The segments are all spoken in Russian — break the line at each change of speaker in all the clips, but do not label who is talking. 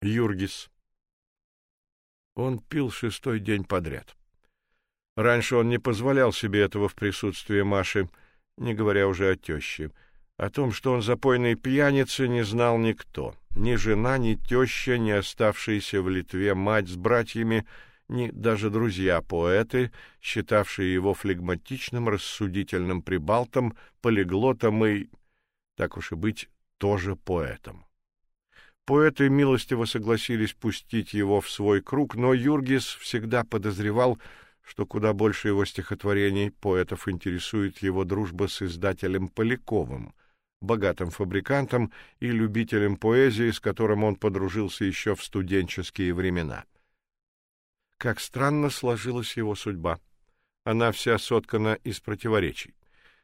Юргис. Он пил шестой день подряд. Раньше он не позволял себе этого в присутствии Маши, не говоря уже о теще. О том, что он запойный пьяница, не знал никто. Ни жена, ни теща, ни оставшаяся в Литве мать с братьями, ни даже друзья-поэты, считавшие его флегматичным, рассудительным прибалтом, полиглотом и, так уж и быть, тоже поэтом. Поэты милостиво согласились пустить его в свой круг, но Юргис всегда подозревал, что куда больше его стихотворений поэтов интересует его дружба с издателем Поляковым, богатым фабрикантом и любителем поэзии, с которым он подружился еще в студенческие времена. Как странно сложилась его судьба. Она вся соткана из противоречий.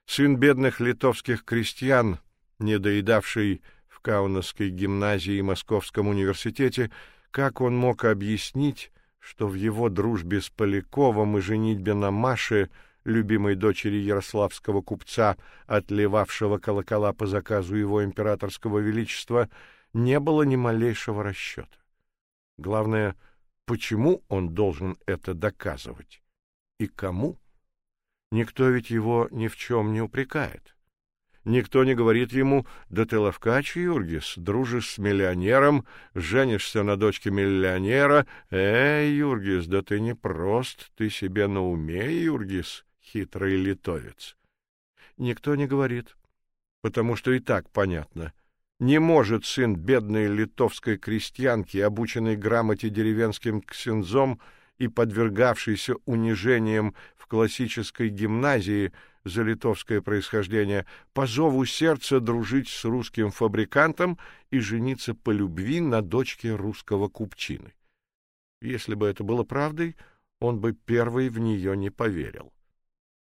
Сын бедных литовских крестьян, недоедавший Каунасской гимназии и Московском университете, как он мог объяснить, что в его дружбе с Поляковым и женитьбе на Маше, любимой дочери ярославского купца, отливавшего колокола по заказу его императорского величества, не было ни малейшего расчета. Главное, почему он должен это доказывать и кому? Никто ведь его ни в чем не упрекает. Никто не говорит ему: "Да ты ловкач, Юргис, дружишь с миллионером, женишься на дочке миллионера. Эй, Юргис, да ты не прост, ты себе на уме, Юргис, хитрый литовец". Никто не говорит, потому что и так понятно. Не может сын бедной литовской крестьянки, обученный грамоте деревенским ксензом и подвергавшийся унижениям в классической гимназии, за литовское происхождение, по зову сердца дружить с русским фабрикантом и жениться по любви на дочке русского купчины. Если бы это было правдой, он бы первый в нее не поверил.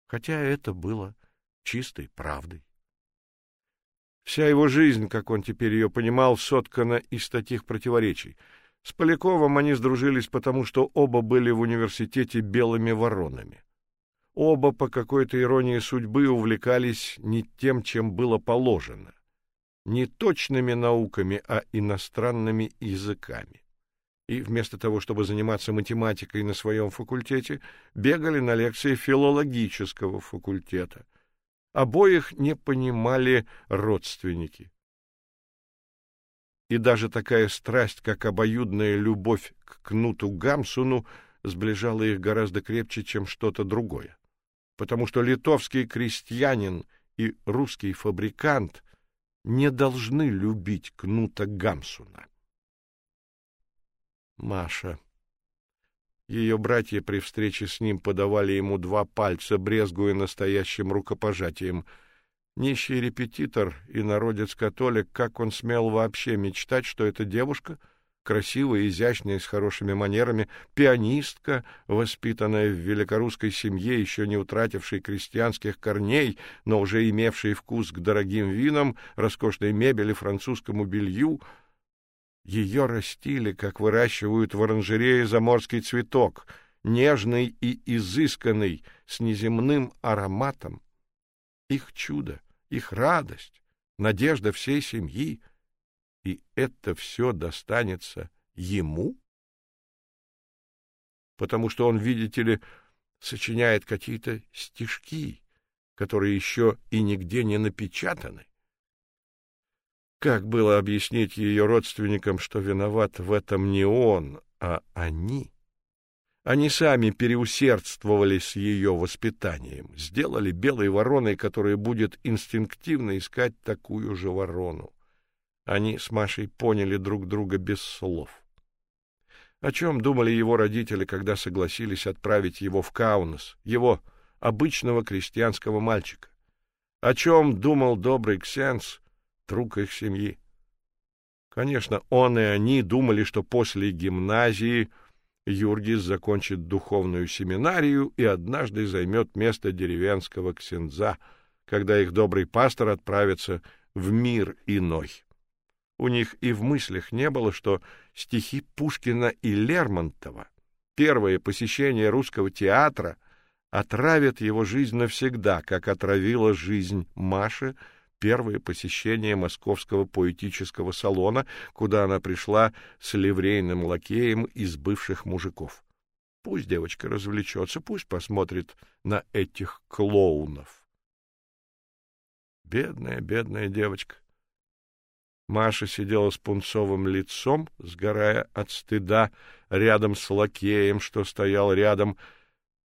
Хотя это было чистой правдой. Вся его жизнь, как он теперь ее понимал, соткана из таких противоречий. С Поляковым они сдружились потому, что оба были в университете белыми воронами. Оба по какой-то иронии судьбы увлекались не тем, чем было положено, не точными науками, а иностранными языками. И вместо того, чтобы заниматься математикой на своем факультете, бегали на лекции филологического факультета. Обоих не понимали родственники. И даже такая страсть, как обоюдная любовь к Кнуту Гамсуну, сближала их гораздо крепче, чем что-то другое потому что литовский крестьянин и русский фабрикант не должны любить Кнута Гамсуна. Маша. Ее братья при встрече с ним подавали ему два пальца, брезгуя настоящим рукопожатием. Нищий репетитор и народец-католик, как он смел вообще мечтать, что эта девушка — красивая, изящная, с хорошими манерами, пианистка, воспитанная в великорусской семье, еще не утратившей крестьянских корней, но уже имевшей вкус к дорогим винам, роскошной мебели, французскому белью. Ее растили, как выращивают в оранжерее заморский цветок, нежный и изысканный, с неземным ароматом. Их чудо, их радость, надежда всей семьи — и это все достанется ему? Потому что он, видите ли, сочиняет какие-то стишки, которые еще и нигде не напечатаны. Как было объяснить ее родственникам, что виноват в этом не он, а они? Они сами переусердствовали с ее воспитанием, сделали белой вороной, которая будет инстинктивно искать такую же ворону. Они с Машей поняли друг друга без слов. О чем думали его родители, когда согласились отправить его в Каунас, его обычного крестьянского мальчика? О чем думал добрый Ксенс, друг их семьи? Конечно, он и они думали, что после гимназии Юргис закончит духовную семинарию и однажды займет место деревенского ксенза, когда их добрый пастор отправится в мир иной. У них и в мыслях не было, что стихи Пушкина и Лермонтова, первое посещение русского театра, отравят его жизнь навсегда, как отравила жизнь Маши первое посещение московского поэтического салона, куда она пришла с ливрейным лакеем из бывших мужиков. Пусть девочка развлечется, пусть посмотрит на этих клоунов. Бедная, бедная девочка. Маша сидела с пунцовым лицом, сгорая от стыда, рядом с лакеем, что стоял рядом.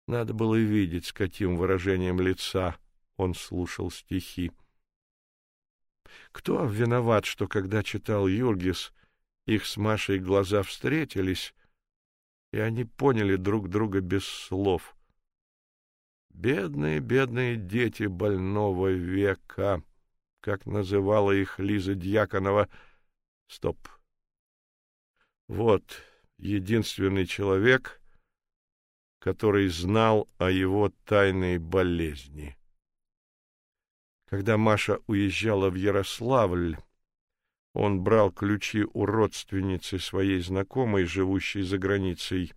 Надо было видеть, с каким выражением лица он слушал стихи. Кто виноват, что когда читал Юргис, их с Машей глаза встретились, и они поняли друг друга без слов? Бедные, бедные дети больного века, как называла их Лиза Дьяконова. Стоп. Вот единственный человек, который знал о его тайной болезни. Когда Маша уезжала в Ярославль, он брал ключи у родственницы своей знакомой, живущей за границей,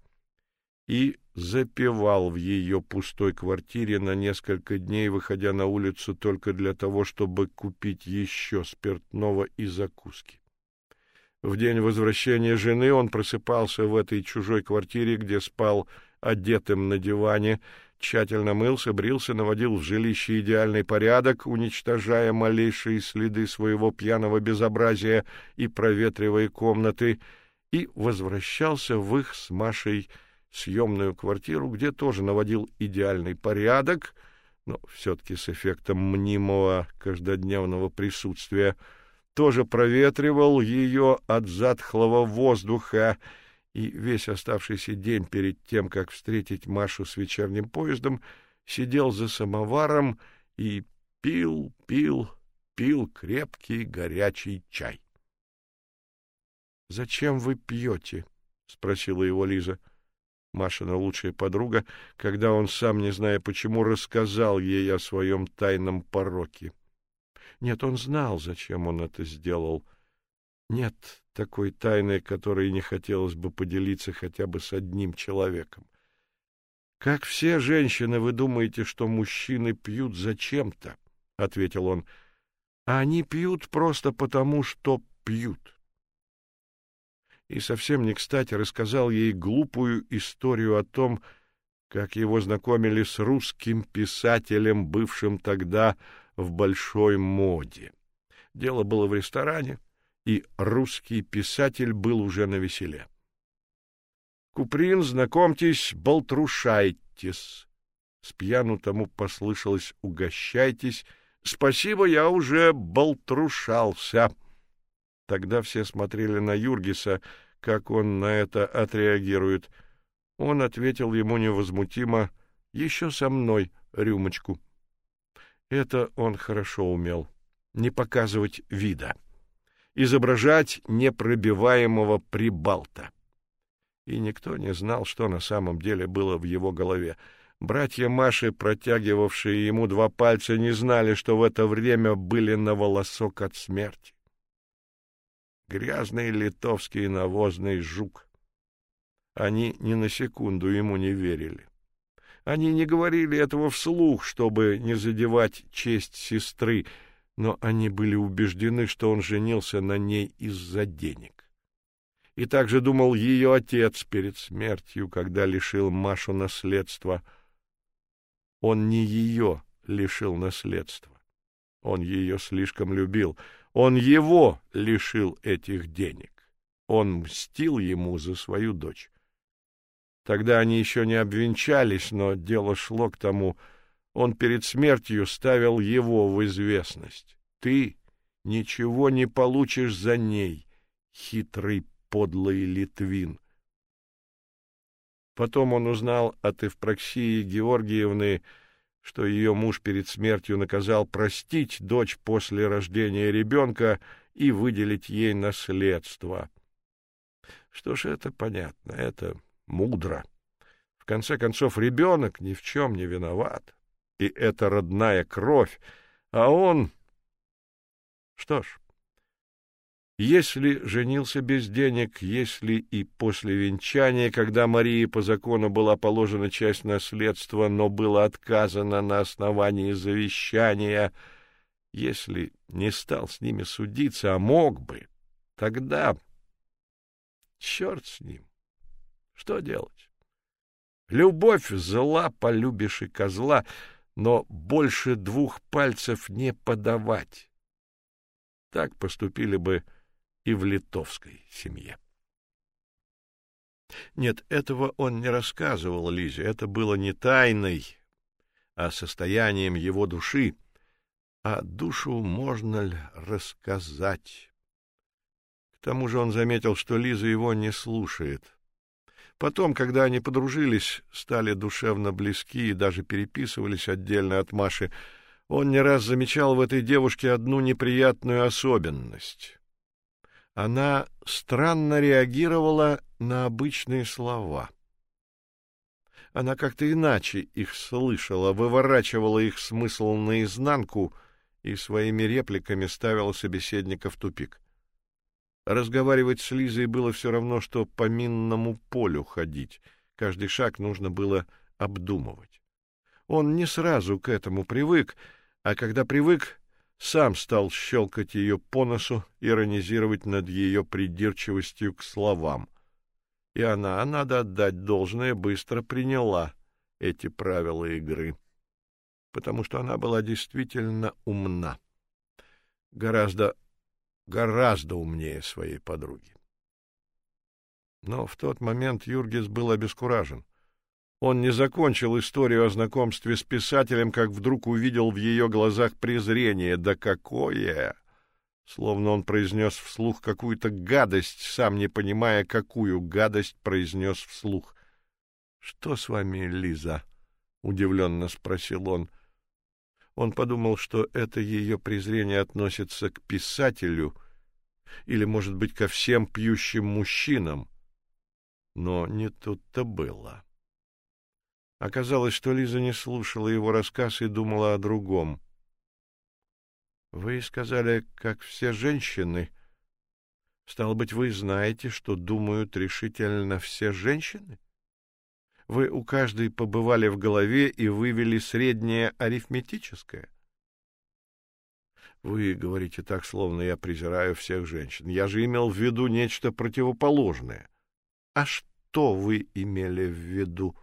и запевал в ее пустой квартире на несколько дней, выходя на улицу только для того, чтобы купить еще спиртного и закуски. В день возвращения жены он просыпался в этой чужой квартире, где спал одетым на диване, тщательно мылся, брился, наводил в жилище идеальный порядок, уничтожая малейшие следы своего пьяного безобразия и проветривая комнаты, и возвращался в их с Машей съемную квартиру, где тоже наводил идеальный порядок, но все-таки с эффектом мнимого каждодневного присутствия, тоже проветривал ее от затхлого воздуха, и весь оставшийся день перед тем, как встретить Машу с вечерним поездом, сидел за самоваром и пил, пил, пил крепкий горячий чай. — Зачем вы пьете? — спросила его Лиза. Машина лучшая подруга, когда он сам, не зная почему, рассказал ей о своем тайном пороке. Нет, он знал, зачем он это сделал. Нет такой тайны, которой не хотелось бы поделиться хотя бы с одним человеком. Как все женщины, вы думаете, что мужчины пьют зачем-то, ответил он. А они пьют просто потому, что пьют и совсем не кстати рассказал ей глупую историю о том, как его знакомили с русским писателем, бывшим тогда в большой моде. Дело было в ресторане, и русский писатель был уже на веселе. Куприн, знакомьтесь, болтрушайтесь. С пьяну тому послышалось угощайтесь. Спасибо, я уже болтрушался. Тогда все смотрели на Юргиса, как он на это отреагирует. Он ответил ему невозмутимо: «Еще со мной рюмочку". Это он хорошо умел не показывать вида, изображать непробиваемого прибалта. И никто не знал, что на самом деле было в его голове. Братья Маши, протягивавшие ему два пальца, не знали, что в это время были на волосок от смерти грязный литовский навозный жук. Они ни на секунду ему не верили. Они не говорили этого вслух, чтобы не задевать честь сестры, но они были убеждены, что он женился на ней из-за денег. И также думал ее отец перед смертью, когда лишил Машу наследства. Он не ее лишил наследства. Он ее слишком любил — он его лишил этих денег. Он мстил ему за свою дочь. Тогда они еще не обвенчались, но дело шло к тому, он перед смертью ставил его в известность. Ты ничего не получишь за ней, хитрый подлый Литвин. Потом он узнал от Евпроксии Георгиевны, что ее муж перед смертью наказал простить дочь после рождения ребенка и выделить ей наследство. Что ж, это понятно, это мудро. В конце концов, ребенок ни в чем не виноват, и это родная кровь, а он... Что ж, если женился без денег, если и после венчания, когда Марии по закону была положена часть наследства, но было отказано на основании завещания, если не стал с ними судиться, а мог бы, тогда черт с ним. Что делать? Любовь зла, полюбишь и козла, но больше двух пальцев не подавать. Так поступили бы и в литовской семье. Нет, этого он не рассказывал Лизе, это было не тайной, а состоянием его души. А душу можно ли рассказать? К тому же он заметил, что Лиза его не слушает. Потом, когда они подружились, стали душевно близки и даже переписывались отдельно от Маши, он не раз замечал в этой девушке одну неприятную особенность. Она странно реагировала на обычные слова. Она как-то иначе их слышала, выворачивала их смысл наизнанку и своими репликами ставила собеседника в тупик. Разговаривать с Лизой было все равно, что по минному полю ходить. Каждый шаг нужно было обдумывать. Он не сразу к этому привык, а когда привык, сам стал щелкать ее по носу, иронизировать над ее придирчивостью к словам. И она, надо отдать должное, быстро приняла эти правила игры, потому что она была действительно умна. Гораздо гораздо умнее своей подруги. Но в тот момент Юргис был обескуражен. Он не закончил историю о знакомстве с писателем, как вдруг увидел в ее глазах презрение. Да какое! Словно он произнес вслух какую-то гадость, сам не понимая, какую гадость произнес вслух. — Что с вами, Лиза? — удивленно спросил он. — он подумал, что это ее презрение относится к писателю или, может быть, ко всем пьющим мужчинам. Но не тут-то было. Оказалось, что Лиза не слушала его рассказ и думала о другом. Вы сказали, как все женщины. Стало быть, вы знаете, что думают решительно все женщины? Вы у каждой побывали в голове и вывели среднее арифметическое. Вы говорите так, словно я презираю всех женщин. Я же имел в виду нечто противоположное. А что вы имели в виду?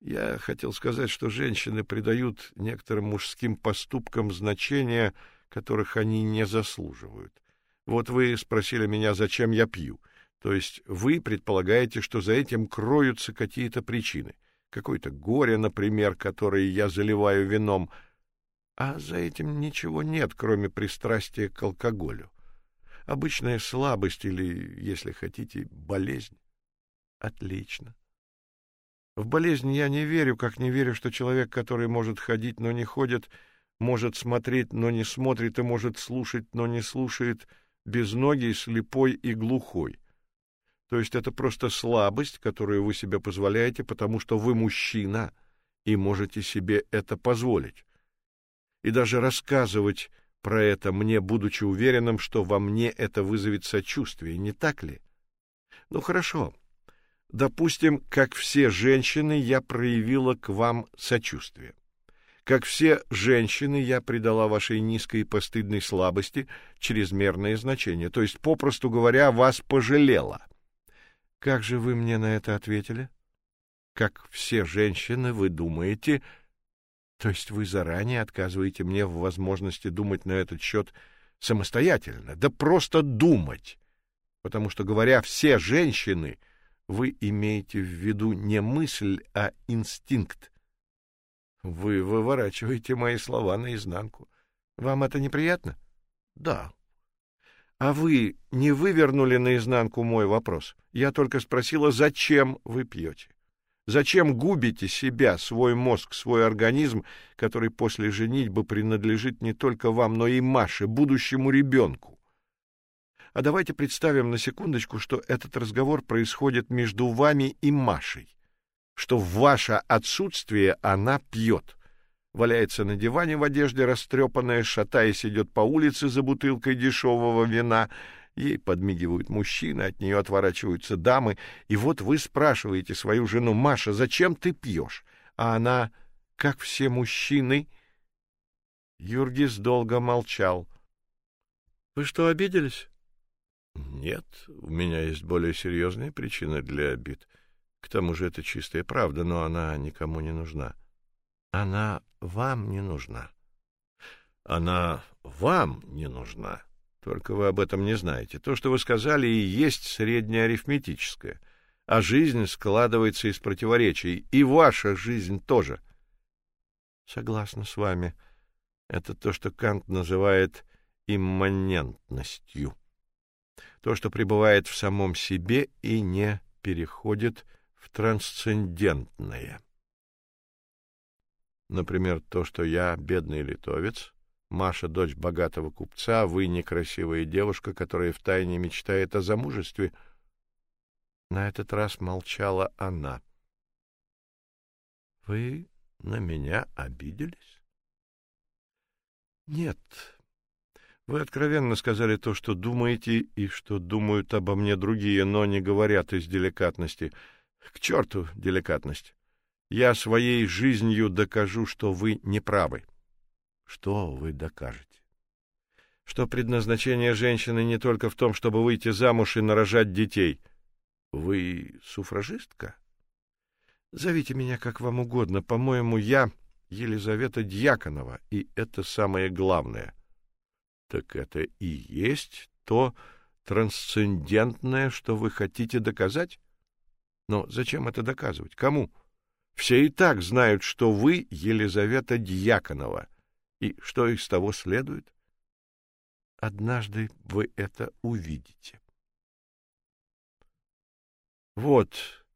Я хотел сказать, что женщины придают некоторым мужским поступкам значения, которых они не заслуживают. Вот вы спросили меня, зачем я пью. — то есть вы предполагаете, что за этим кроются какие-то причины. Какое-то горе, например, которое я заливаю вином. А за этим ничего нет, кроме пристрастия к алкоголю. Обычная слабость или, если хотите, болезнь. Отлично. В болезнь я не верю, как не верю, что человек, который может ходить, но не ходит, может смотреть, но не смотрит, и может слушать, но не слушает, без ноги, слепой и глухой. То есть это просто слабость, которую вы себе позволяете, потому что вы мужчина и можете себе это позволить. И даже рассказывать про это мне, будучи уверенным, что во мне это вызовет сочувствие, не так ли? Ну хорошо. Допустим, как все женщины, я проявила к вам сочувствие. Как все женщины, я придала вашей низкой и постыдной слабости чрезмерное значение, то есть, попросту говоря, вас пожалела. Как же вы мне на это ответили? Как все женщины, вы думаете, то есть вы заранее отказываете мне в возможности думать на этот счет самостоятельно, да просто думать. Потому что говоря все женщины, вы имеете в виду не мысль, а инстинкт. Вы выворачиваете мои слова наизнанку. Вам это неприятно? Да, а вы не вывернули наизнанку мой вопрос. Я только спросила, зачем вы пьете? Зачем губите себя, свой мозг, свой организм, который после женитьбы принадлежит не только вам, но и Маше, будущему ребенку? А давайте представим на секундочку, что этот разговор происходит между вами и Машей, что в ваше отсутствие она пьет валяется на диване в одежде растрепанная, шатаясь, идет по улице за бутылкой дешевого вина. Ей подмигивают мужчины, от нее отворачиваются дамы. И вот вы спрашиваете свою жену, Маша, зачем ты пьешь? А она, как все мужчины, Юргис долго молчал.
Вы что, обиделись?
Нет, у меня есть более серьезные причины для обид. К тому же это чистая правда, но она никому не нужна. Она вам не нужна. Она вам не нужна. Только вы об этом не знаете. То, что вы сказали, и есть среднеарифметическое. А жизнь складывается из противоречий, и ваша жизнь тоже. Согласна с вами. Это то, что Кант называет имманентностью. То, что пребывает в самом себе и не переходит в трансцендентное. Например, то, что я бедный литовец, Маша дочь богатого купца, вы некрасивая девушка, которая втайне мечтает о замужестве. На этот раз молчала она. Вы на меня обиделись? Нет. Вы откровенно сказали то, что думаете и что думают обо мне другие, но не говорят из деликатности. К черту деликатность. Я своей жизнью докажу, что вы не правы. Что вы докажете? Что предназначение женщины не только в том, чтобы выйти замуж и нарожать детей. Вы суфражистка? Зовите меня как вам угодно. По-моему, я Елизавета Дьяконова, и это самое главное. Так это и есть то трансцендентное, что вы хотите доказать? Но зачем это доказывать? Кому? Все и так знают, что вы Елизавета Дьяконова. И что из того следует? Однажды вы это увидите. Вот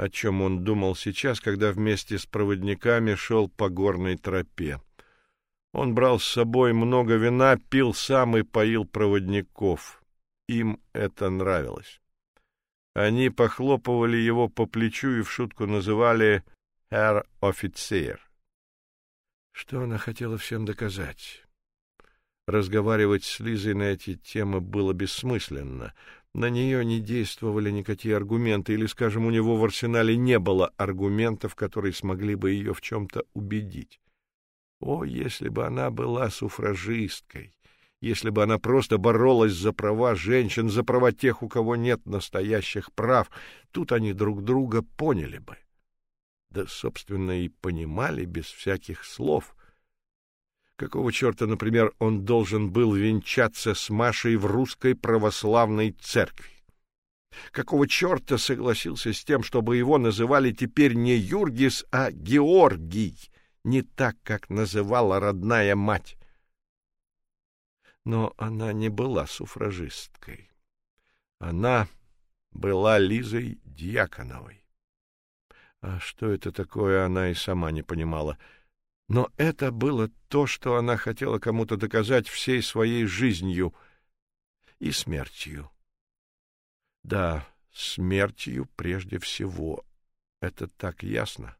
о чем он думал сейчас, когда вместе с проводниками шел по горной тропе. Он брал с собой много вина, пил сам и поил проводников. Им это нравилось. Они похлопывали его по плечу и в шутку называли «Herr Offizier». Что она хотела всем доказать? Разговаривать с Лизой на эти темы было бессмысленно. На нее не действовали никакие аргументы, или, скажем, у него в арсенале не было аргументов, которые смогли бы ее в чем-то убедить. О, если бы она была суфражисткой! Если бы она просто боролась за права женщин, за права тех, у кого нет настоящих прав, тут они друг друга поняли бы. Да, собственно, и понимали без всяких слов. Какого черта, например, он должен был венчаться с Машей в русской православной церкви? Какого черта согласился с тем, чтобы его называли теперь не Юргис, а Георгий, не так, как называла родная мать? Но она не была суфражисткой. Она была Лизой Дьяконовой. А что это такое, она и сама не понимала — но это было то, что она хотела кому-то доказать всей своей жизнью и смертью. Да, смертью прежде всего. Это так ясно.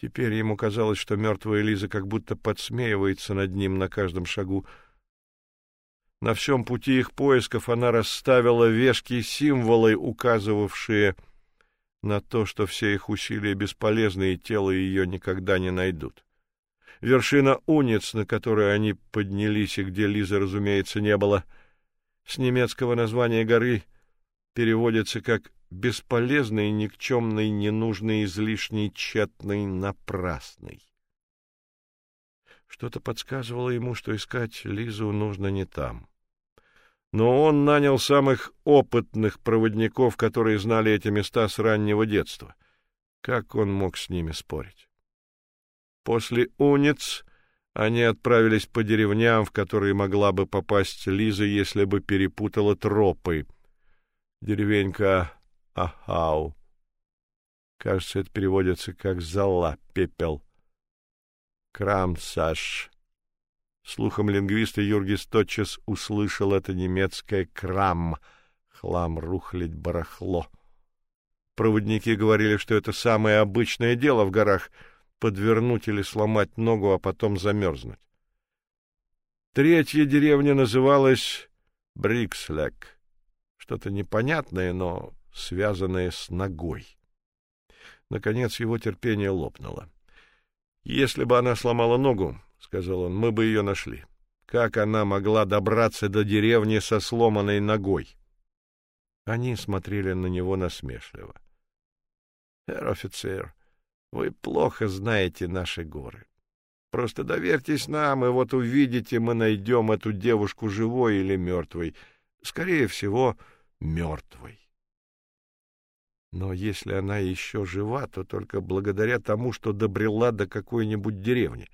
Теперь ему казалось, что мертвая Лиза как будто подсмеивается над ним на каждом шагу. На всем пути их поисков она расставила вешки символы, указывавшие на то, что все их усилия бесполезны и тело ее никогда не найдут. Вершина Униц, на которую они поднялись и где Лизы, разумеется, не было, с немецкого названия горы переводится как «бесполезный, никчемный, ненужный, излишний, тщетный, напрасный». Что-то подсказывало ему, что искать Лизу нужно не там но он нанял самых опытных проводников, которые знали эти места с раннего детства. Как он мог с ними спорить? После Униц они отправились по деревням, в которые могла бы попасть Лиза, если бы перепутала тропы. Деревенька Ахау. Кажется, это переводится как «зола», «пепел». Крамсаш Слухом лингвиста Юргис тотчас услышал это немецкое «крам» — хлам, рухлядь, барахло. Проводники говорили, что это самое обычное дело в горах — подвернуть или сломать ногу, а потом замерзнуть. Третья деревня называлась Брикслек, что-то непонятное, но связанное с ногой. Наконец его терпение лопнуло. Если бы она сломала ногу, сказал он, мы бы ее нашли. Как она могла добраться до деревни со сломанной ногой? Они смотрели на него насмешливо. Herr офицер, вы плохо знаете наши горы. Просто доверьтесь нам, и вот увидите, мы найдем эту девушку живой или мертвой. Скорее всего, мертвой. Но если она еще жива, то только благодаря тому, что добрела до какой-нибудь деревни.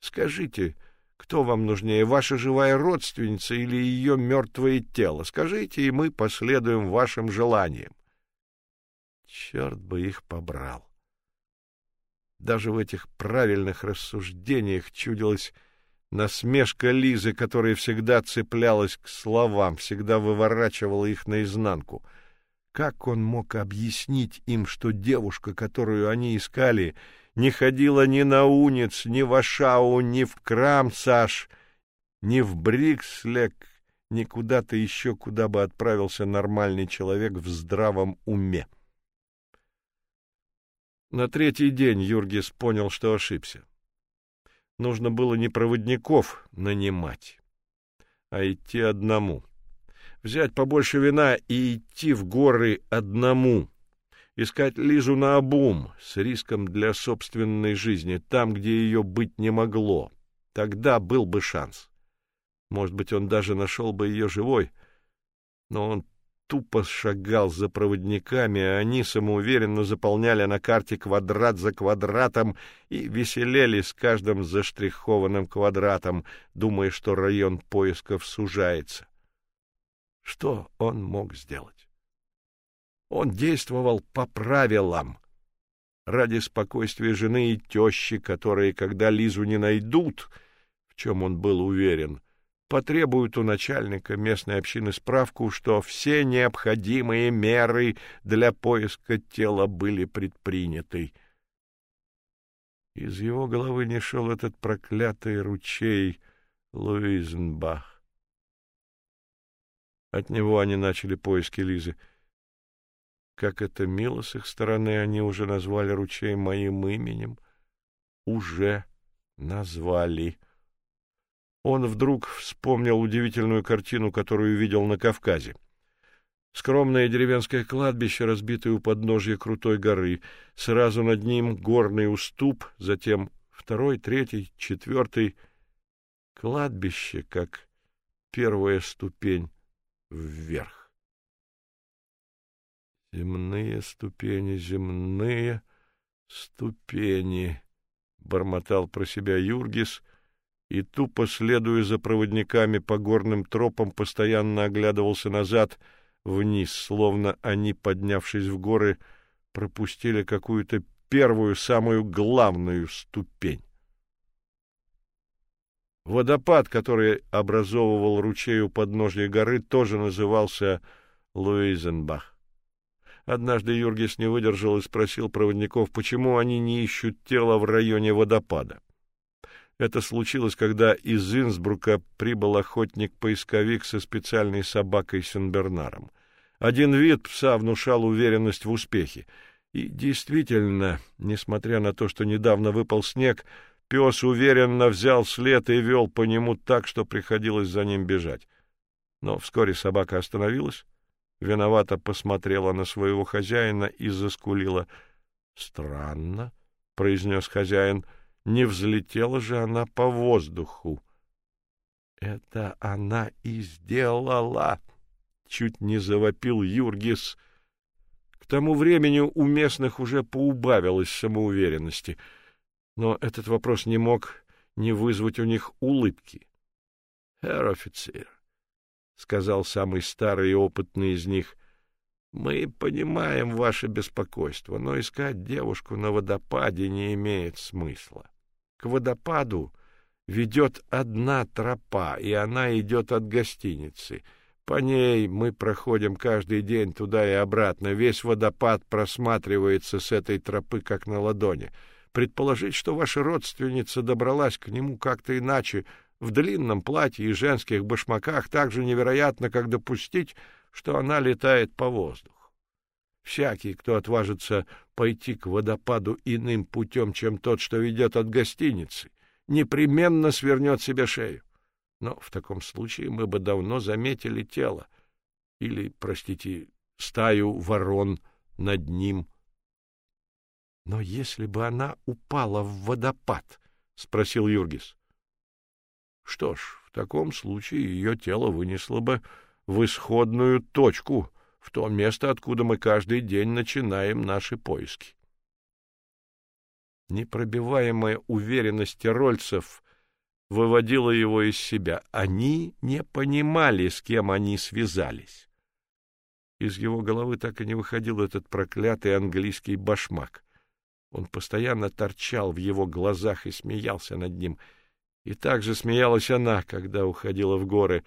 Скажите, кто вам нужнее, ваша живая родственница или ее мертвое тело? Скажите, и мы последуем вашим желаниям. Черт бы их побрал. Даже в этих правильных рассуждениях чудилась насмешка Лизы, которая всегда цеплялась к словам, всегда выворачивала их наизнанку — как он мог объяснить им, что девушка, которую они искали, не ходила ни на Унец, ни в Ашау, ни в Крамсаш, ни в Брикслек, ни куда-то еще, куда бы отправился нормальный человек в здравом уме? На третий день Юргис понял, что ошибся. Нужно было не проводников нанимать, а идти одному — взять побольше вина и идти в горы одному, искать Лизу на обум с риском для собственной жизни, там, где ее быть не могло. Тогда был бы шанс. Может быть, он даже нашел бы ее живой, но он тупо шагал за проводниками, а они самоуверенно заполняли на карте квадрат за квадратом и веселели с каждым заштрихованным квадратом, думая, что район поисков сужается. Что он мог сделать? Он действовал по правилам. Ради спокойствия жены и тещи, которые, когда Лизу не найдут, в чем он был уверен, потребуют у начальника местной общины справку, что все необходимые меры для поиска тела были предприняты. Из его головы не шел этот проклятый ручей Луизенбах. От него они начали поиски Лизы. Как это мило с их стороны, они уже назвали ручей моим именем. Уже назвали. Он вдруг вспомнил удивительную картину, которую видел на Кавказе. Скромное деревенское кладбище, разбитое у подножья крутой горы, сразу над ним горный уступ, затем второй, третий, четвертый. Кладбище, как первая ступень вверх. Земные ступени, земные ступени, бормотал про себя Юргис и тупо следуя за проводниками по горным тропам постоянно оглядывался назад, вниз, словно они, поднявшись в горы, пропустили какую-то первую, самую главную ступень. Водопад, который образовывал ручей у подножья горы, тоже назывался Луизенбах. Однажды Юргис не выдержал и спросил проводников, почему они не ищут тело в районе водопада. Это случилось, когда из Инсбрука прибыл охотник-поисковик со специальной собакой Сенбернаром. Один вид пса внушал уверенность в успехе. И действительно, несмотря на то, что недавно выпал снег, Пес уверенно взял след и вел по нему так, что приходилось за ним бежать. Но вскоре собака остановилась, виновато посмотрела на своего хозяина и заскулила. "Странно", произнес хозяин. "Не взлетела же она по воздуху". "Это она и сделала", чуть не завопил Юргис. К тому времени у местных уже поубавилось самоуверенности но этот вопрос не мог не вызвать у них улыбки. "Herr офицер", сказал самый старый и опытный из них. "Мы понимаем ваше беспокойство, но искать девушку на водопаде не имеет смысла. К водопаду ведет одна тропа, и она идет от гостиницы. По ней мы проходим каждый день туда и обратно. Весь водопад просматривается с этой тропы как на ладони. Предположить, что ваша родственница добралась к нему как-то иначе, в длинном платье и женских башмаках, так же невероятно, как допустить, что она летает по воздуху. Всякий, кто отважится пойти к водопаду иным путем, чем тот, что ведет от гостиницы, непременно свернет себе шею. Но в таком случае мы бы давно заметили тело или, простите, стаю ворон над ним. Но если бы она упала в водопад, спросил Юргис. Что ж, в таком случае ее тело вынесло бы в исходную точку, в то место, откуда мы каждый день начинаем наши поиски. Непробиваемая уверенность тирольцев выводила его из себя. Они не понимали, с кем они связались. Из его головы так и не выходил этот проклятый английский башмак. Он постоянно торчал в его глазах и смеялся над ним. И также смеялась она, когда уходила в горы.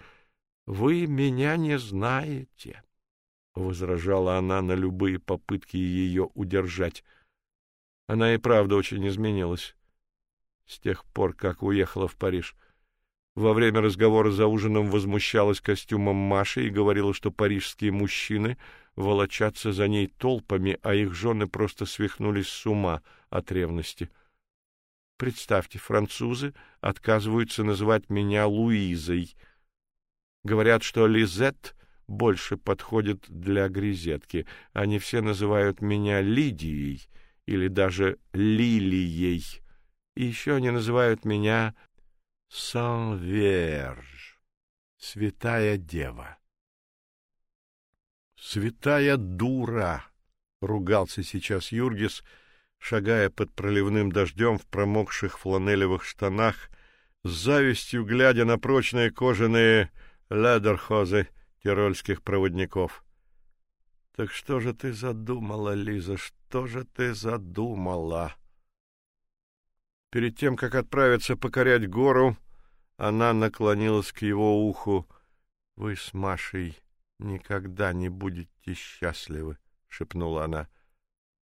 «Вы меня не знаете», — возражала она на любые попытки ее удержать. Она и правда очень изменилась с тех пор, как уехала в Париж. Во время разговора за ужином возмущалась костюмом Маши и говорила, что парижские мужчины волочатся за ней толпами, а их жены просто свихнулись с ума от ревности. Представьте, французы отказываются называть меня Луизой. Говорят, что Лизет больше подходит для грезетки. Они все называют меня Лидией или даже Лилией. И еще они называют меня Сан-Верж, святая дева. Святая дура, ругался сейчас Юргис, шагая под проливным дождем в промокших фланелевых штанах, с завистью глядя на прочные кожаные ледерхозы тирольских проводников. Так что же ты задумала, Лиза? Что же ты задумала? Перед тем как отправиться покорять гору, она наклонилась к его уху. Вы с Машей никогда не будете счастливы, шепнула она.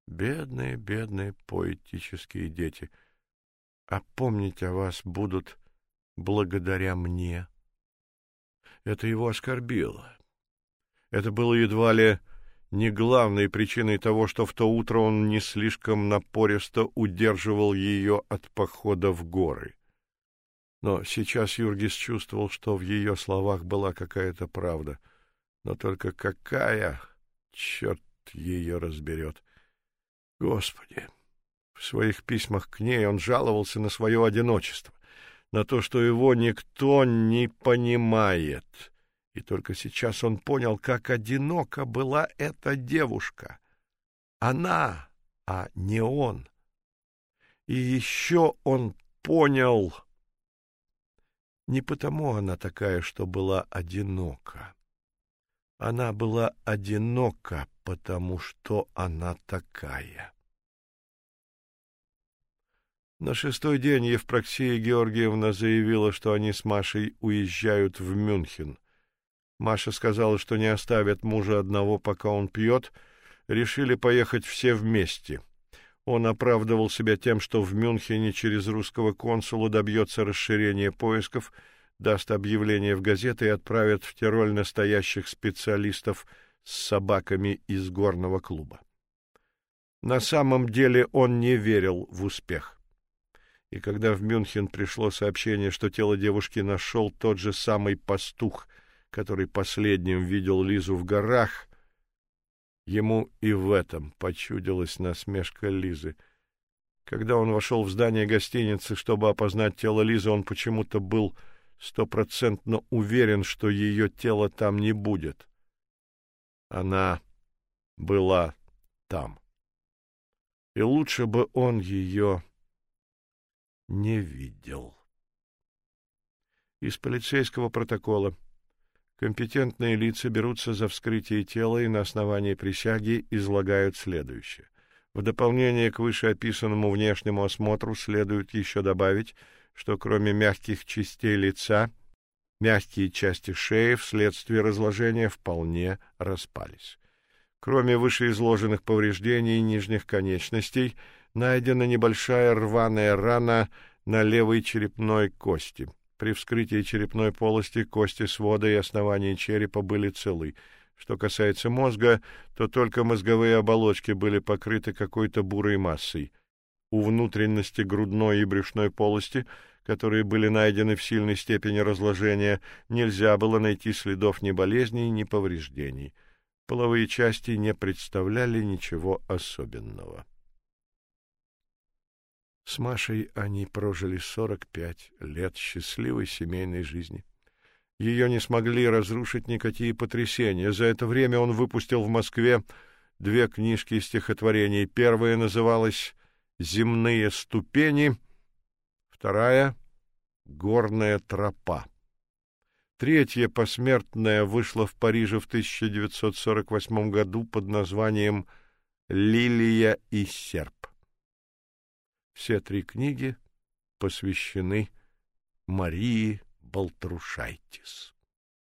Бедные, бедные поэтические дети. А помнить о вас будут благодаря мне. Это его оскорбило. Это было едва ли не главной причиной того, что в то утро он не слишком напористо удерживал ее от похода в горы. Но сейчас Юргис чувствовал, что в ее словах была какая-то правда. Но только какая, черт ее разберет. Господи! В своих письмах к ней он жаловался на свое одиночество, на то, что его никто не понимает — и только сейчас он понял, как одинока была эта девушка. Она, а не он. И еще он понял... Не потому она такая, что была одинока. Она была одинока, потому что она такая. На шестой день Евпроксия Георгиевна заявила, что они с Машей уезжают в Мюнхен. Маша сказала, что не оставят мужа одного, пока он пьет, решили поехать все вместе. Он оправдывал себя тем, что в Мюнхене через русского консула добьется расширения поисков, даст объявление в газеты и отправит в Тироль настоящих специалистов с собаками из горного клуба. На самом деле он не верил в успех. И когда в Мюнхен пришло сообщение, что тело девушки нашел тот же самый пастух — который последним видел Лизу в горах, ему и в этом почудилась насмешка Лизы. Когда он вошел в здание гостиницы, чтобы опознать тело Лизы, он почему-то был стопроцентно уверен, что ее тело там не будет. Она была там. И лучше бы он ее не видел. Из полицейского протокола Компетентные лица берутся за вскрытие тела и на основании присяги излагают следующее. В дополнение к вышеописанному внешнему осмотру следует еще добавить, что кроме мягких частей лица, мягкие части шеи вследствие разложения вполне распались. Кроме вышеизложенных повреждений нижних конечностей, найдена небольшая рваная рана на левой черепной кости. При вскрытии черепной полости кости свода и основания черепа были целы. Что касается мозга, то только мозговые оболочки были покрыты какой-то бурой массой. У внутренности грудной и брюшной полости, которые были найдены в сильной степени разложения, нельзя было найти следов ни болезней, ни повреждений. Половые части не представляли ничего особенного. С Машей они прожили сорок пять лет счастливой семейной жизни. Ее не смогли разрушить никакие потрясения. За это время он выпустил в Москве две книжки стихотворений. Первая называлась «Земные ступени», вторая «Горная тропа». Третья посмертная вышла в Париже в 1948 году под названием «Лилия и серп». Все три книги посвящены Марии Балтрушайтис.